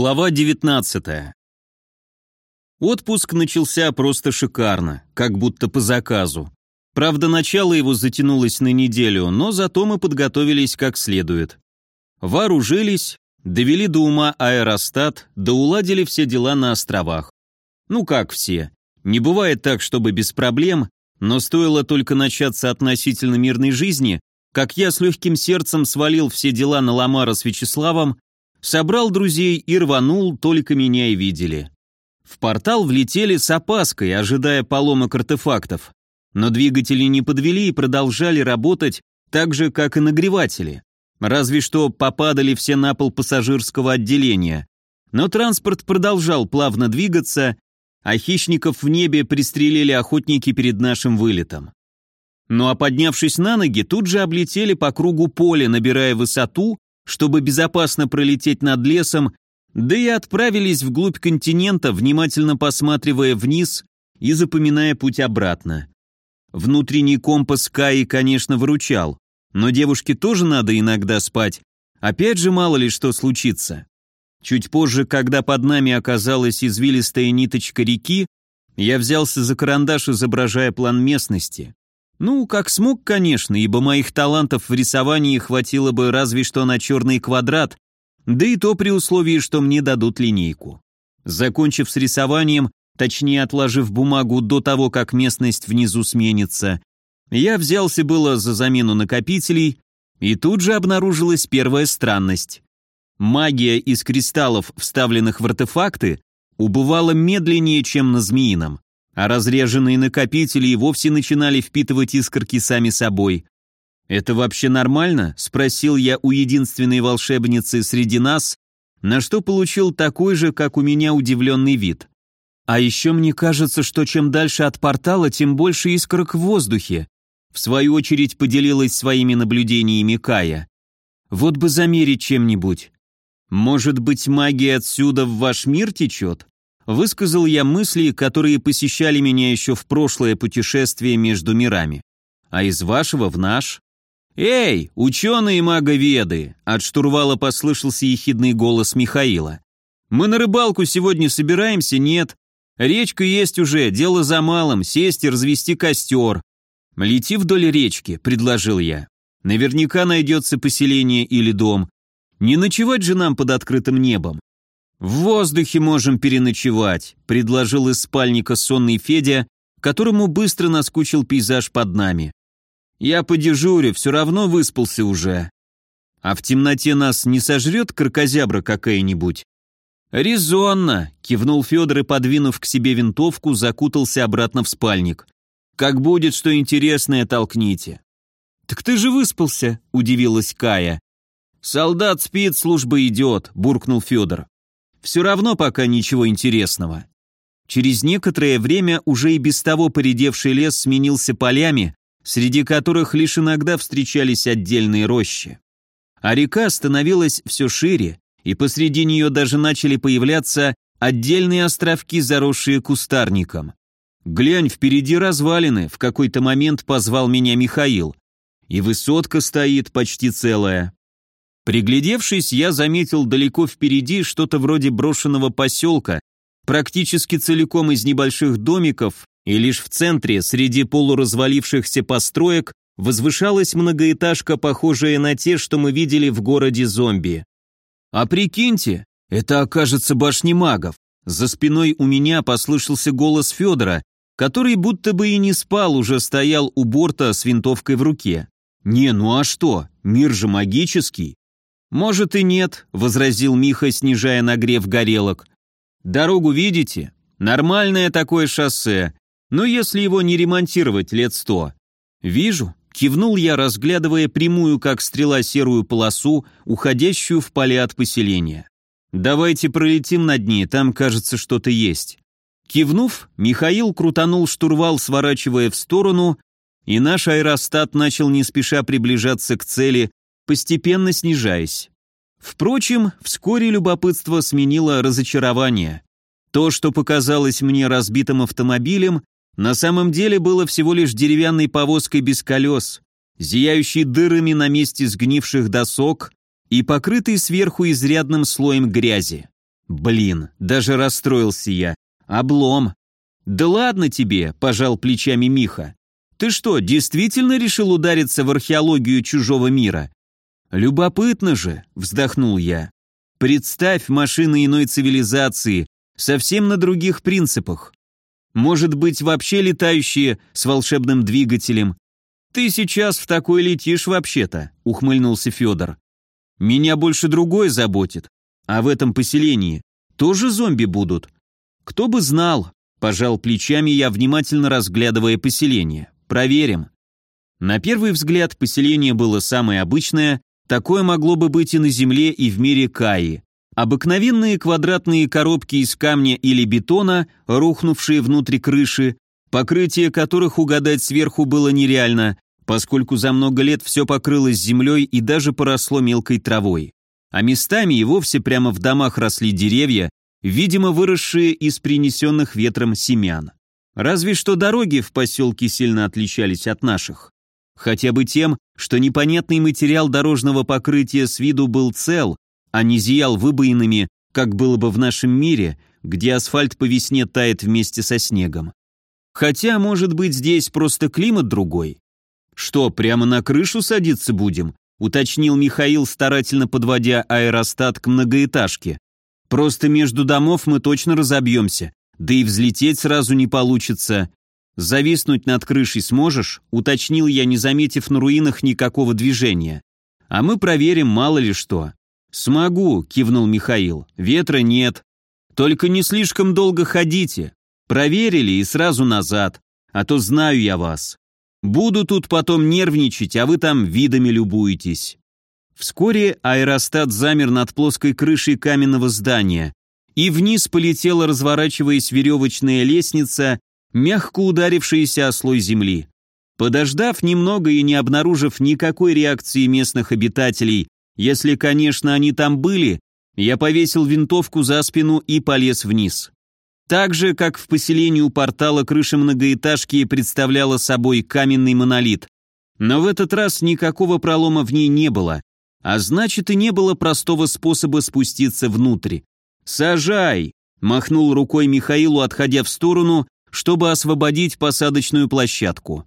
Глава 19 Отпуск начался просто шикарно, как будто по заказу. Правда, начало его затянулось на неделю, но зато мы подготовились как следует. Вооружились, довели до ума аэростат, да уладили все дела на островах. Ну как все. Не бывает так, чтобы без проблем, но стоило только начаться относительно мирной жизни, как я с легким сердцем свалил все дела на Ламара с Вячеславом, собрал друзей и рванул, только меня и видели. В портал влетели с опаской, ожидая поломок артефактов, но двигатели не подвели и продолжали работать так же, как и нагреватели. Разве что попадали все на пол пассажирского отделения. Но транспорт продолжал плавно двигаться, а хищников в небе пристрелили охотники перед нашим вылетом. Ну а поднявшись на ноги, тут же облетели по кругу поле, набирая высоту, чтобы безопасно пролететь над лесом, да и отправились вглубь континента, внимательно посматривая вниз и запоминая путь обратно. Внутренний компас Каи, конечно, выручал, но девушке тоже надо иногда спать, опять же мало ли что случится. Чуть позже, когда под нами оказалась извилистая ниточка реки, я взялся за карандаш, изображая план местности. Ну, как смог, конечно, ибо моих талантов в рисовании хватило бы разве что на черный квадрат, да и то при условии, что мне дадут линейку. Закончив с рисованием, точнее отложив бумагу до того, как местность внизу сменится, я взялся было за замену накопителей, и тут же обнаружилась первая странность. Магия из кристаллов, вставленных в артефакты, убывала медленнее, чем на змеином а разреженные накопители и вовсе начинали впитывать искорки сами собой. «Это вообще нормально?» – спросил я у единственной волшебницы среди нас, на что получил такой же, как у меня, удивленный вид. «А еще мне кажется, что чем дальше от портала, тем больше искорок в воздухе», в свою очередь поделилась своими наблюдениями Кая. «Вот бы замерить чем-нибудь. Может быть, магия отсюда в ваш мир течет?» Высказал я мысли, которые посещали меня еще в прошлое путешествие между мирами. А из вашего в наш. «Эй, ученые маговеды!» От штурвала послышался ехидный голос Михаила. «Мы на рыбалку сегодня собираемся? Нет. Речка есть уже, дело за малым, сесть и развести костер. Лети вдоль речки», — предложил я. «Наверняка найдется поселение или дом. Не ночевать же нам под открытым небом. «В воздухе можем переночевать», — предложил из спальника сонный Федя, которому быстро наскучил пейзаж под нами. «Я по дежурю, все равно выспался уже. А в темноте нас не сожрет крокозябра какая-нибудь?» «Резонно», — кивнул Федор и, подвинув к себе винтовку, закутался обратно в спальник. «Как будет что интересное, толкните». «Так ты же выспался», — удивилась Кая. «Солдат спит, служба идет», — буркнул Федор. Все равно пока ничего интересного. Через некоторое время уже и без того поредевший лес сменился полями, среди которых лишь иногда встречались отдельные рощи. А река становилась все шире, и посреди нее даже начали появляться отдельные островки, заросшие кустарником. «Глянь, впереди развалины», — в какой-то момент позвал меня Михаил. «И высотка стоит почти целая». Приглядевшись, я заметил далеко впереди что-то вроде брошенного поселка, практически целиком из небольших домиков, и лишь в центре, среди полуразвалившихся построек, возвышалась многоэтажка, похожая на те, что мы видели в городе зомби. А прикиньте, это окажется башни магов. За спиной у меня послышался голос Федора, который будто бы и не спал, уже стоял у борта с винтовкой в руке. «Не, ну а что? Мир же магический. «Может и нет», — возразил Миха, снижая нагрев горелок. «Дорогу видите? Нормальное такое шоссе, но если его не ремонтировать лет сто». «Вижу», — кивнул я, разглядывая прямую, как стрела, серую полосу, уходящую в поля от поселения. «Давайте пролетим над ней, там, кажется, что-то есть». Кивнув, Михаил крутанул штурвал, сворачивая в сторону, и наш аэростат начал не спеша приближаться к цели, постепенно снижаясь. Впрочем, вскоре любопытство сменило разочарование. То, что показалось мне разбитым автомобилем, на самом деле было всего лишь деревянной повозкой без колес, зияющей дырами на месте сгнивших досок и покрытой сверху изрядным слоем грязи. Блин, даже расстроился я. Облом. Да ладно тебе, пожал плечами Миха. Ты что, действительно решил удариться в археологию чужого мира? Любопытно же, вздохнул я. Представь машины иной цивилизации, совсем на других принципах. Может быть, вообще летающие с волшебным двигателем. Ты сейчас в такой летишь вообще-то, ухмыльнулся Федор. Меня больше другое заботит. А в этом поселении тоже зомби будут? Кто бы знал, пожал плечами я, внимательно разглядывая поселение. Проверим. На первый взгляд поселение было самое обычное, такое могло бы быть и на Земле, и в мире Каи. Обыкновенные квадратные коробки из камня или бетона, рухнувшие внутрь крыши, покрытие которых угадать сверху было нереально, поскольку за много лет все покрылось землей и даже поросло мелкой травой. А местами и вовсе прямо в домах росли деревья, видимо, выросшие из принесенных ветром семян. Разве что дороги в поселке сильно отличались от наших. Хотя бы тем, что непонятный материал дорожного покрытия с виду был цел, а не зиял выбоинами, как было бы в нашем мире, где асфальт по весне тает вместе со снегом. Хотя, может быть, здесь просто климат другой. «Что, прямо на крышу садиться будем?» — уточнил Михаил, старательно подводя аэростат к многоэтажке. «Просто между домов мы точно разобьемся, да и взлететь сразу не получится. Зависнуть над крышей сможешь?» — уточнил я, не заметив на руинах никакого движения. «А мы проверим, мало ли что». «Смогу», — кивнул Михаил. «Ветра нет. Только не слишком долго ходите. Проверили и сразу назад, а то знаю я вас. Буду тут потом нервничать, а вы там видами любуетесь». Вскоре аэростат замер над плоской крышей каменного здания, и вниз полетела, разворачиваясь веревочная лестница, мягко ударившаяся о слой земли. Подождав немного и не обнаружив никакой реакции местных обитателей, если, конечно, они там были, я повесил винтовку за спину и полез вниз. Так же, как в поселении у портала крыша многоэтажки представляла собой каменный монолит. Но в этот раз никакого пролома в ней не было, а значит и не было простого способа спуститься внутрь. «Сажай!» – махнул рукой Михаилу, отходя в сторону, чтобы освободить посадочную площадку.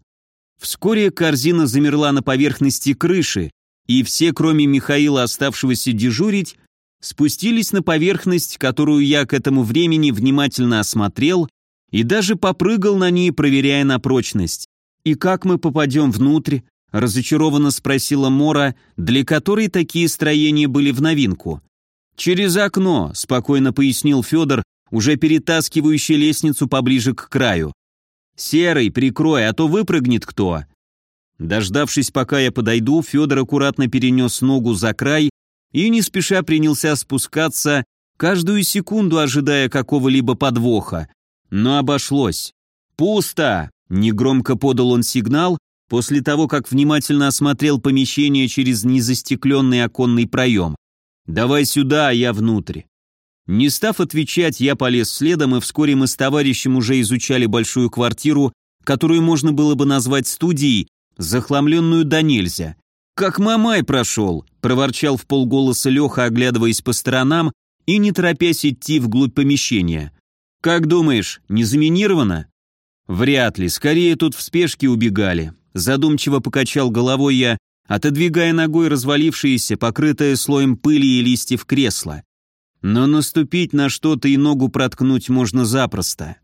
Вскоре корзина замерла на поверхности крыши, и все, кроме Михаила, оставшегося дежурить, спустились на поверхность, которую я к этому времени внимательно осмотрел и даже попрыгал на ней, проверяя на прочность. «И как мы попадем внутрь?» – разочарованно спросила Мора, для которой такие строения были в новинку. «Через окно», – спокойно пояснил Федор, уже перетаскивающий лестницу поближе к краю. «Серый, прикрой, а то выпрыгнет кто». Дождавшись, пока я подойду, Федор аккуратно перенес ногу за край и не спеша принялся спускаться, каждую секунду ожидая какого-либо подвоха. Но обошлось. «Пусто!» – негромко подал он сигнал, после того, как внимательно осмотрел помещение через незастекленный оконный проем. «Давай сюда, а я внутрь». Не став отвечать, я полез следом, и вскоре мы с товарищем уже изучали большую квартиру, которую можно было бы назвать студией, захламленную до нельзя. «Как Мамай прошел!» – проворчал в полголоса Леха, оглядываясь по сторонам и не торопясь идти вглубь помещения. «Как думаешь, не заминировано?» «Вряд ли, скорее тут в спешке убегали». Задумчиво покачал головой я, отодвигая ногой развалившееся, покрытое слоем пыли и листьев кресло. Но наступить на что-то и ногу проткнуть можно запросто.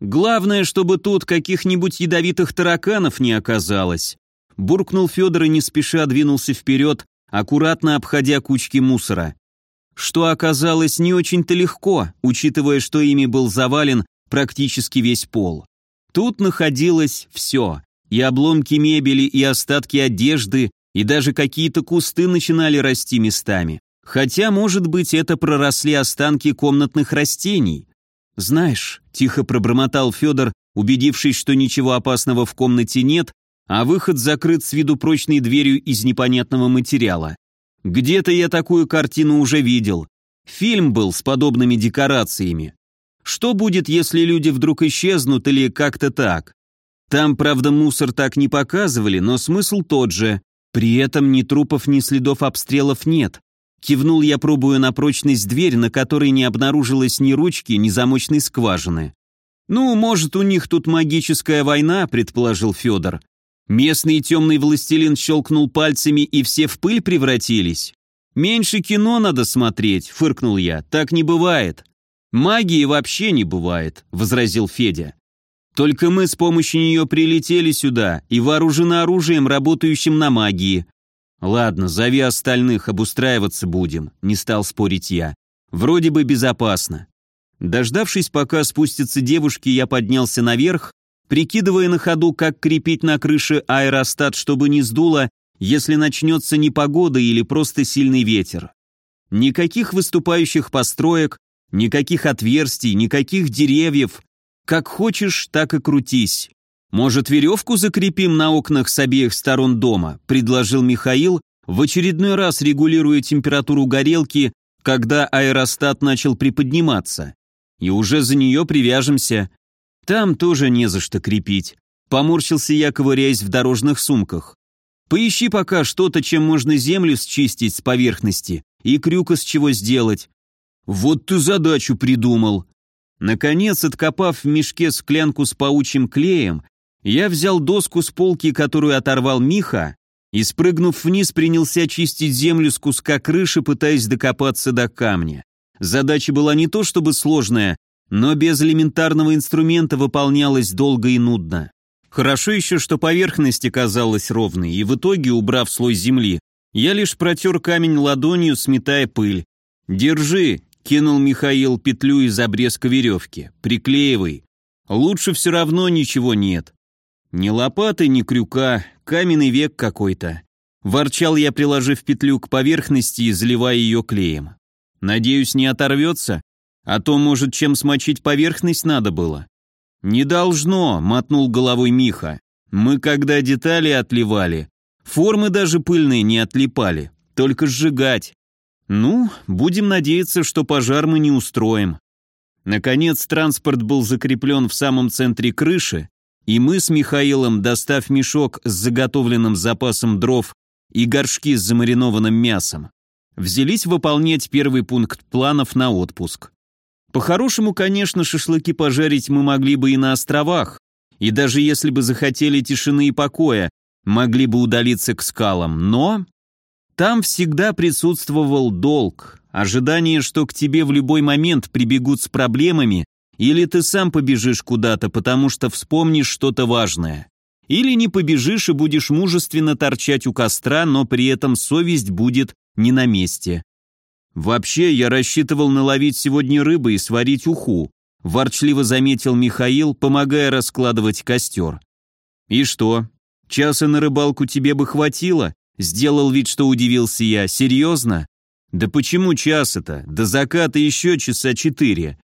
Главное, чтобы тут каких-нибудь ядовитых тараканов не оказалось буркнул Федор и не спеша двинулся вперед, аккуратно обходя кучки мусора. Что оказалось не очень-то легко, учитывая, что ими был завален практически весь пол. Тут находилось все. И обломки мебели, и остатки одежды, и даже какие-то кусты начинали расти местами. Хотя, может быть, это проросли останки комнатных растений. «Знаешь», — тихо пробормотал Федор, убедившись, что ничего опасного в комнате нет, а выход закрыт с виду прочной дверью из непонятного материала. Где-то я такую картину уже видел. Фильм был с подобными декорациями. Что будет, если люди вдруг исчезнут или как-то так? Там, правда, мусор так не показывали, но смысл тот же. При этом ни трупов, ни следов обстрелов нет. Кивнул я, пробуя на прочность дверь, на которой не обнаружилось ни ручки, ни замочной скважины. «Ну, может, у них тут магическая война», — предположил Федор. «Местный темный властелин щелкнул пальцами, и все в пыль превратились?» «Меньше кино надо смотреть», — фыркнул я. «Так не бывает». «Магии вообще не бывает», — возразил Федя. «Только мы с помощью нее прилетели сюда и вооружены оружием, работающим на магии. «Ладно, зови остальных, обустраиваться будем», — не стал спорить я. «Вроде бы безопасно». Дождавшись, пока спустятся девушки, я поднялся наверх, прикидывая на ходу, как крепить на крыше аэростат, чтобы не сдуло, если начнется непогода или просто сильный ветер. Никаких выступающих построек, никаких отверстий, никаких деревьев. Как хочешь, так и крутись. «Может, веревку закрепим на окнах с обеих сторон дома?» – предложил Михаил, в очередной раз регулируя температуру горелки, когда аэростат начал приподниматься. «И уже за нее привяжемся. Там тоже не за что крепить». Поморщился я, ковыряясь в дорожных сумках. «Поищи пока что-то, чем можно землю счистить с поверхности и крюк из чего сделать». «Вот ты задачу придумал!» Наконец, откопав в мешке склянку с паучьим клеем, я взял доску с полки, которую оторвал Миха, и, спрыгнув вниз, принялся чистить землю с куска крыши, пытаясь докопаться до камня. Задача была не то чтобы сложная, но без элементарного инструмента выполнялась долго и нудно. Хорошо еще, что поверхность оказалась ровной, и в итоге, убрав слой земли, я лишь протер камень ладонью, сметая пыль. «Держи», — кинул Михаил петлю из обрезка веревки, — «приклеивай. Лучше все равно ничего нет. Ни лопаты, ни крюка, каменный век какой-то. Ворчал я, приложив петлю к поверхности и заливая ее клеем. Надеюсь, не оторвется? А то, может, чем смочить поверхность надо было? Не должно, мотнул головой Миха. Мы когда детали отливали, формы даже пыльные не отлипали, только сжигать. Ну, будем надеяться, что пожар мы не устроим. Наконец, транспорт был закреплен в самом центре крыши, и мы с Михаилом, достав мешок с заготовленным запасом дров и горшки с замаринованным мясом, взялись выполнять первый пункт планов на отпуск. По-хорошему, конечно, шашлыки пожарить мы могли бы и на островах, и даже если бы захотели тишины и покоя, могли бы удалиться к скалам, но там всегда присутствовал долг, ожидание, что к тебе в любой момент прибегут с проблемами или ты сам побежишь куда-то, потому что вспомнишь что-то важное. Или не побежишь и будешь мужественно торчать у костра, но при этом совесть будет не на месте. Вообще, я рассчитывал наловить сегодня рыбы и сварить уху, ворчливо заметил Михаил, помогая раскладывать костер. И что, часа на рыбалку тебе бы хватило? Сделал вид, что удивился я. Серьезно? Да почему час-то? До заката еще часа четыре.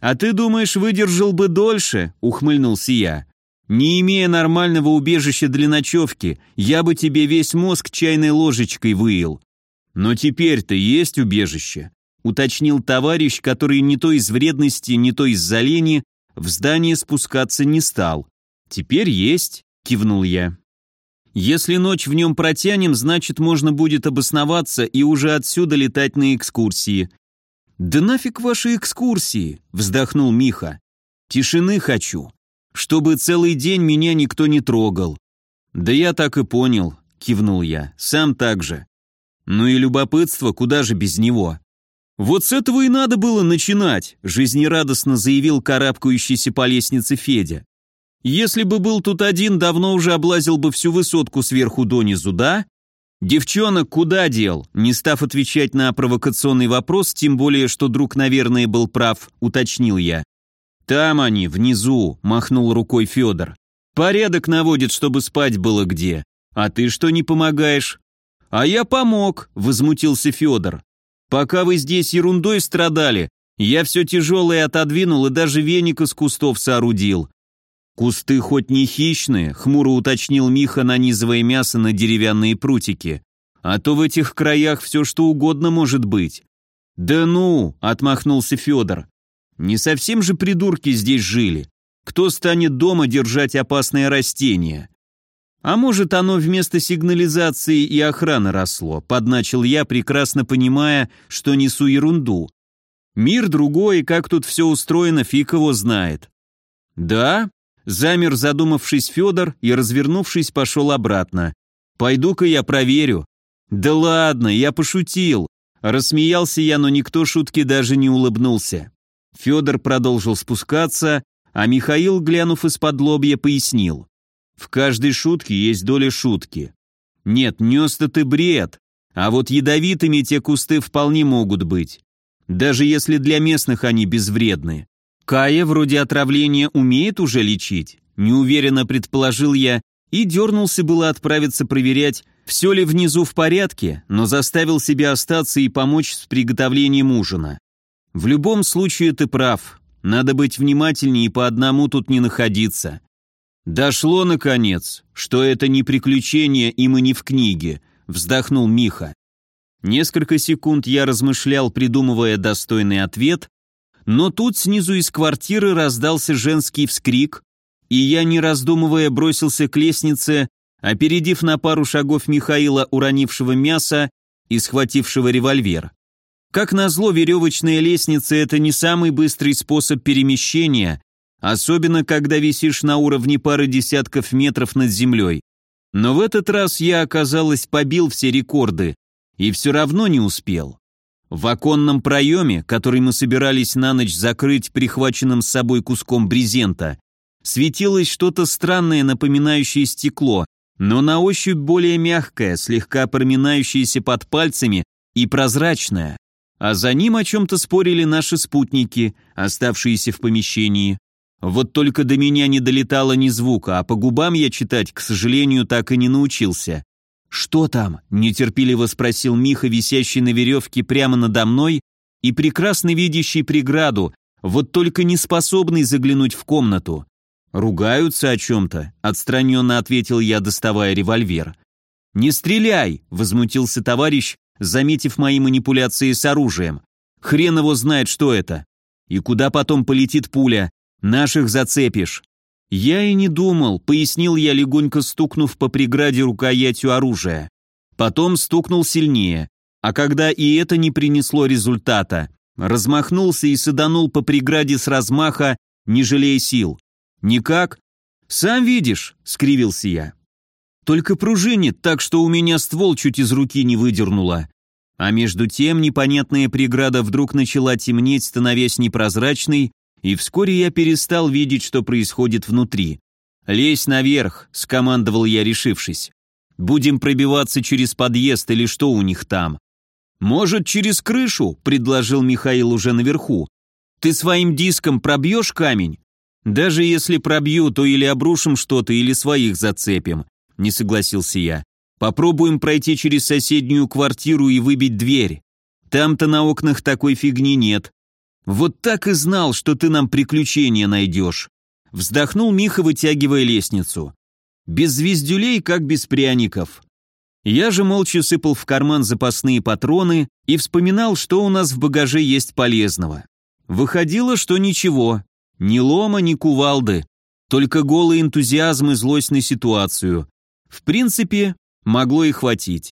«А ты думаешь, выдержал бы дольше?» — ухмыльнулся я. «Не имея нормального убежища для ночевки, я бы тебе весь мозг чайной ложечкой выил». «Но теперь-то есть убежище», — уточнил товарищ, который не то из вредности, не то из-за лени в здание спускаться не стал. «Теперь есть», — кивнул я. «Если ночь в нем протянем, значит, можно будет обосноваться и уже отсюда летать на экскурсии. «Да нафиг ваши экскурсии!» — вздохнул Миха. «Тишины хочу. Чтобы целый день меня никто не трогал». «Да я так и понял», — кивнул я. «Сам так же». «Ну и любопытство, куда же без него?» «Вот с этого и надо было начинать», — жизнерадостно заявил карабкающийся по лестнице Федя. «Если бы был тут один, давно уже облазил бы всю высотку сверху донизу, да? «Девчонок куда дел?» Не став отвечать на провокационный вопрос, тем более, что друг, наверное, был прав, уточнил я. «Там они, внизу», — махнул рукой Федор. «Порядок наводит, чтобы спать было где. А ты что не помогаешь?» «А я помог», — возмутился Федор. «Пока вы здесь ерундой страдали, я все тяжелое отодвинул и даже веник из кустов соорудил. «Кусты хоть не хищные», — хмуро уточнил Миха, нанизывая мясо на деревянные прутики. «А то в этих краях все что угодно может быть». «Да ну!» — отмахнулся Федор. «Не совсем же придурки здесь жили. Кто станет дома держать опасное растение?» А может, оно вместо сигнализации и охраны росло, подначил я, прекрасно понимая, что несу ерунду. Мир другой, как тут все устроено, фиг его знает. Да? Замер, задумавшись Федор, и, развернувшись, пошел обратно. Пойду-ка я проверю. Да ладно, я пошутил. Рассмеялся я, но никто шутки даже не улыбнулся. Федор продолжил спускаться, а Михаил, глянув из-под лобья, пояснил. В каждой шутке есть доля шутки. Нет, нес-то ты бред, а вот ядовитыми те кусты вполне могут быть. Даже если для местных они безвредны. Кая вроде отравления умеет уже лечить, неуверенно предположил я и дернулся было отправиться проверять, все ли внизу в порядке, но заставил себя остаться и помочь с приготовлением ужина. В любом случае ты прав, надо быть внимательнее и по одному тут не находиться. Дошло, наконец, что это не приключение и мы не в книге, вздохнул Миха. Несколько секунд я размышлял, придумывая достойный ответ, но тут снизу из квартиры раздался женский вскрик, и я, не раздумывая, бросился к лестнице, опередив на пару шагов Михаила, уронившего мясо и схватившего револьвер. Как назло, веревочная лестница – это не самый быстрый способ перемещения, особенно когда висишь на уровне пары десятков метров над землей. Но в этот раз я, оказалось, побил все рекорды и все равно не успел. В оконном проеме, который мы собирались на ночь закрыть прихваченным с собой куском брезента, светилось что-то странное, напоминающее стекло, но на ощупь более мягкое, слегка проминающееся под пальцами и прозрачное. А за ним о чем-то спорили наши спутники, оставшиеся в помещении. Вот только до меня не долетало ни звука, а по губам я читать, к сожалению, так и не научился. «Что там?» – нетерпеливо спросил Миха, висящий на веревке прямо надо мной и прекрасно видящий преграду, вот только не способный заглянуть в комнату. «Ругаются о чем-то», – отстраненно ответил я, доставая револьвер. «Не стреляй!» – возмутился товарищ, заметив мои манипуляции с оружием. «Хрен его знает, что это. И куда потом полетит пуля? Наших зацепишь». «Я и не думал», — пояснил я, легонько стукнув по преграде рукоятью оружия. Потом стукнул сильнее, а когда и это не принесло результата, размахнулся и саданул по преграде с размаха, не жалея сил. «Никак?» «Сам видишь», — скривился я. «Только пружинит так, что у меня ствол чуть из руки не выдернуло». А между тем непонятная преграда вдруг начала темнеть, становясь непрозрачной, и вскоре я перестал видеть, что происходит внутри. «Лезь наверх», — скомандовал я, решившись. «Будем пробиваться через подъезд или что у них там?» «Может, через крышу?» — предложил Михаил уже наверху. «Ты своим диском пробьешь камень?» «Даже если пробью, то или обрушим что-то, или своих зацепим», — не согласился я. «Попробуем пройти через соседнюю квартиру и выбить дверь. Там-то на окнах такой фигни нет. Вот так и знал, что ты нам приключения найдешь». Вздохнул Миха, вытягивая лестницу. «Без звездюлей, как без пряников». Я же молча сыпал в карман запасные патроны и вспоминал, что у нас в багаже есть полезного. Выходило, что ничего, ни лома, ни кувалды, только голый энтузиазм и злость на ситуацию. В принципе, могло и хватить.